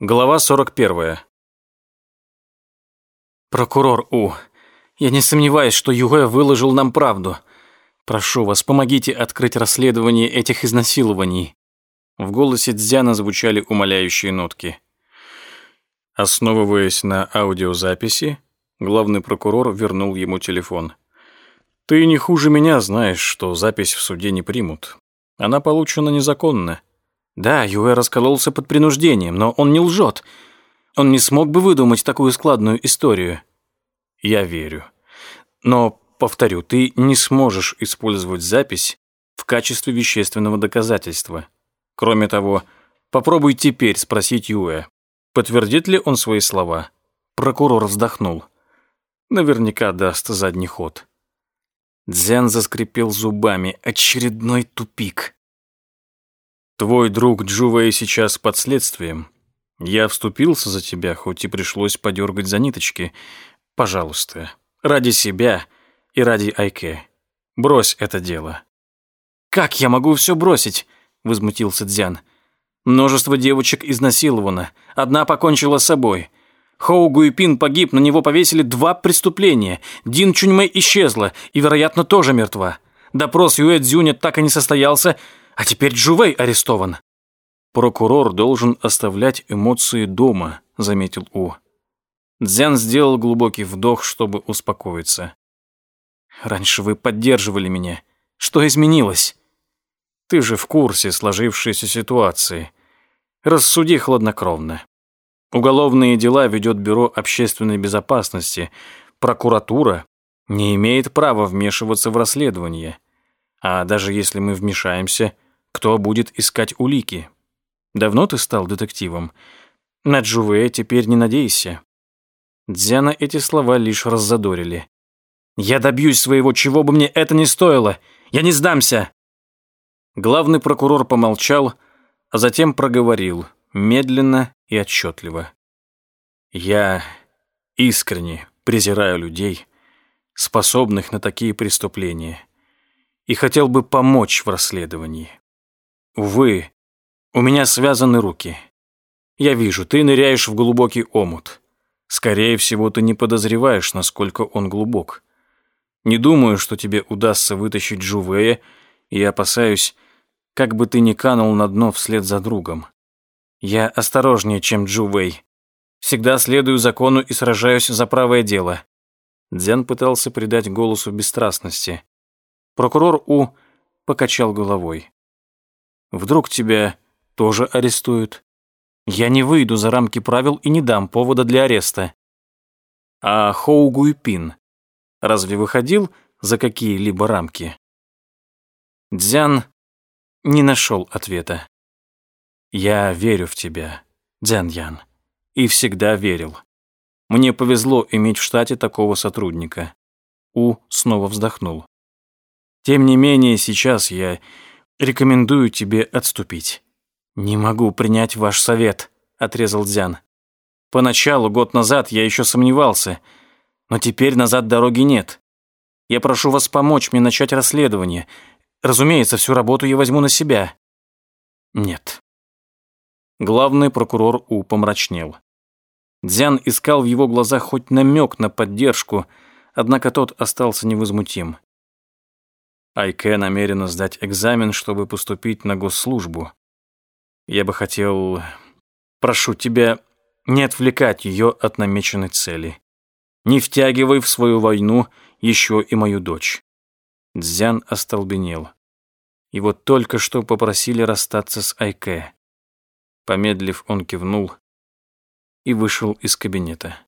Глава 41. Прокурор У, я не сомневаюсь, что Юэ выложил нам правду. Прошу вас, помогите открыть расследование этих изнасилований. В голосе Дзяна звучали умоляющие нотки. Основываясь на аудиозаписи, главный прокурор вернул ему телефон. Ты не хуже меня знаешь, что запись в суде не примут. Она получена незаконно. Да, Юэ раскололся под принуждением, но он не лжет. Он не смог бы выдумать такую складную историю. Я верю. Но, повторю, ты не сможешь использовать запись в качестве вещественного доказательства. Кроме того, попробуй теперь спросить Юэ, подтвердит ли он свои слова. Прокурор вздохнул. Наверняка даст задний ход. Дзян заскрипел зубами. Очередной тупик. Твой друг Джувей сейчас под следствием. Я вступился за тебя, хоть и пришлось подергать за ниточки. Пожалуйста, ради себя и ради Айке. Брось это дело». «Как я могу все бросить?» — возмутился Дзян. «Множество девочек изнасиловано. Одна покончила с собой. Хоу Гуйпин погиб, на него повесили два преступления. Дин Чуньмэй исчезла и, вероятно, тоже мертва. Допрос Юэ Цзюня так и не состоялся, а теперь Джувей арестован. Прокурор должен оставлять эмоции дома, заметил У. Дзян сделал глубокий вдох, чтобы успокоиться. Раньше вы поддерживали меня. Что изменилось? Ты же в курсе сложившейся ситуации. Рассуди хладнокровно. Уголовные дела ведет Бюро общественной безопасности. Прокуратура не имеет права вмешиваться в расследование. А даже если мы вмешаемся, кто будет искать улики? Давно ты стал детективом? На Джуве теперь не надейся. Дзяна эти слова лишь раззадорили. «Я добьюсь своего, чего бы мне это ни стоило! Я не сдамся!» Главный прокурор помолчал, а затем проговорил, медленно и отчетливо. «Я искренне презираю людей, способных на такие преступления, и хотел бы помочь в расследовании. Увы, у меня связаны руки. Я вижу, ты ныряешь в глубокий омут. Скорее всего, ты не подозреваешь, насколько он глубок. Не думаю, что тебе удастся вытащить Джувея, и опасаюсь, как бы ты ни канул на дно вслед за другом. Я осторожнее, чем Джувей. Всегда следую закону и сражаюсь за правое дело. Дзян пытался придать голосу бесстрастности. Прокурор У покачал головой. Вдруг тебя тоже арестуют? Я не выйду за рамки правил и не дам повода для ареста. А Хоу Гуйпин разве выходил за какие-либо рамки? Дзян не нашел ответа. Я верю в тебя, Дзян Ян, и всегда верил. Мне повезло иметь в штате такого сотрудника. У снова вздохнул. Тем не менее, сейчас я Рекомендую тебе отступить». «Не могу принять ваш совет», — отрезал Дзян. «Поначалу, год назад, я еще сомневался, но теперь назад дороги нет. Я прошу вас помочь мне начать расследование. Разумеется, всю работу я возьму на себя». «Нет». Главный прокурор У помрачнел. Дзян искал в его глазах хоть намек на поддержку, однако тот остался невозмутим. Айке намерена сдать экзамен, чтобы поступить на госслужбу. Я бы хотел... Прошу тебя не отвлекать ее от намеченной цели. Не втягивай в свою войну еще и мою дочь. Дзян остолбенел. Его только что попросили расстаться с Айке. Помедлив, он кивнул и вышел из кабинета.